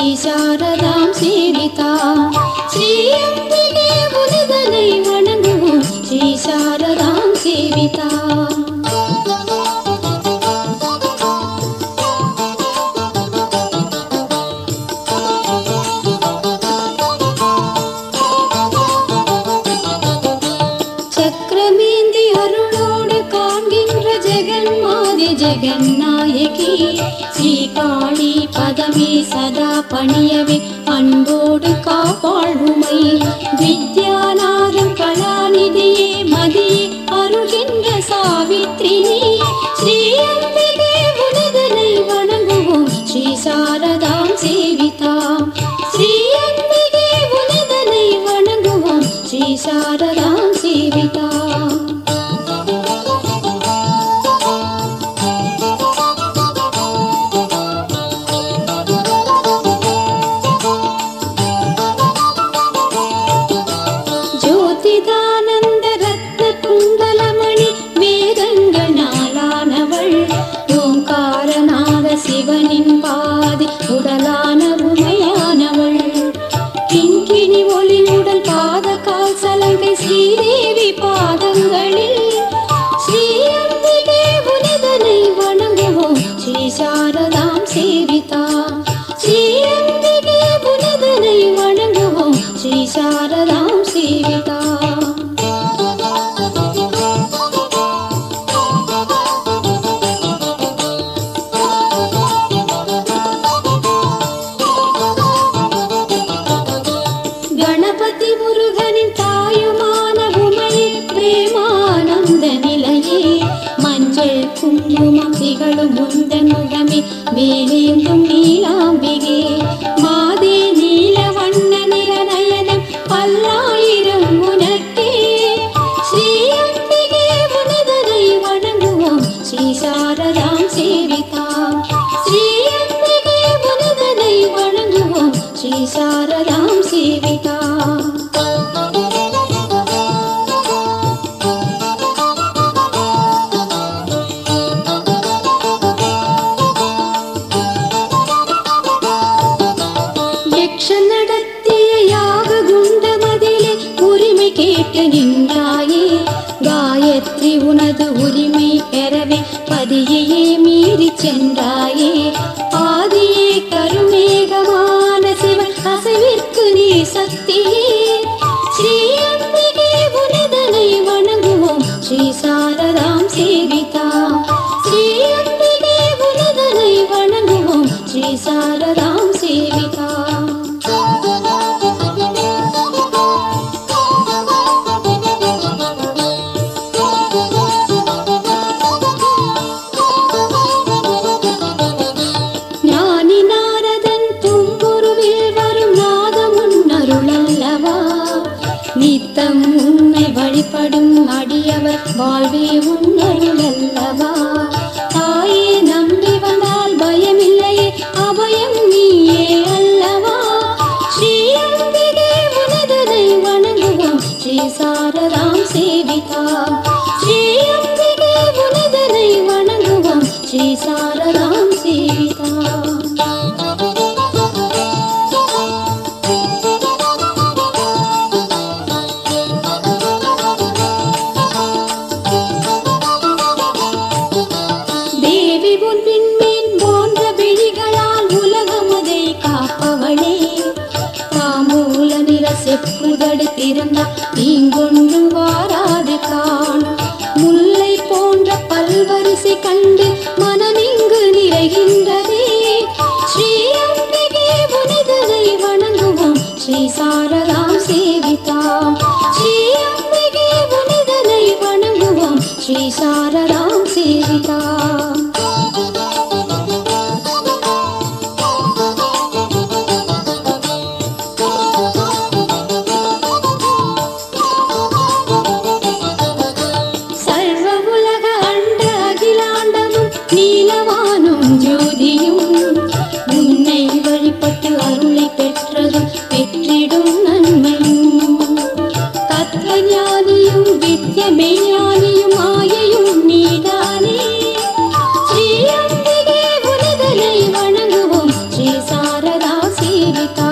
सारदा शीलिता ஜெகநாயகி ஸ்ரீகாளி பதமே சதா பணியவே அன்போடு காப்பாழ்வுமை வித்யானா பாதி உடலான உமையானவள். கிண்கிணி ஒளி உடல் பாத கால் சலங்கை ஸ்ரீதேவி பாதங்களில். ஸ்ரீ அம்பிகே வணங்குவோம். ஸ்ரீ சாரதா പക്ഷികളും പക്ഷികളും ഉണ്ടൻ മുഖമേ വേലേന്തും നീലാംബികേ. Krishna உன்னருள் அல்லவா தாயே நம்பி வந்தால் பயமில்லையே அபயம் நீயே அல்லவா? ஸ்ரீ அம்பிகே உனதனை வணங்குவோம் ஸ்ரீ சாரதாம் சேவிதா தீங்கொன்று வாராது காண் முல்லை போன்ற பல்வரிசை கண்டு மனமிங்கு நிறைகின்றதே. ஸ்ரீ அம்பிகே புனிதனை வணங்குவோம். ஸ்ரீ சாரதாம் சேவிதாம். ஸ்ரீ அம்பிகே புனிதனை வணங்குவோம். ஸ்ரீ சாரதா நீலவானும் ஜோதியும் உன்னை வழிபட்டு அருளை பெற்றதும் பெற்றிடும் நன்மையும். தத்துவ ஞானியும் வித்ய மெய்ஞானியும் மாயையும் நீதானே. ஸ்ரீ அம்பிகே உனதனை வணங்குவோம். ஸ்ரீ சாரதா சேவிதா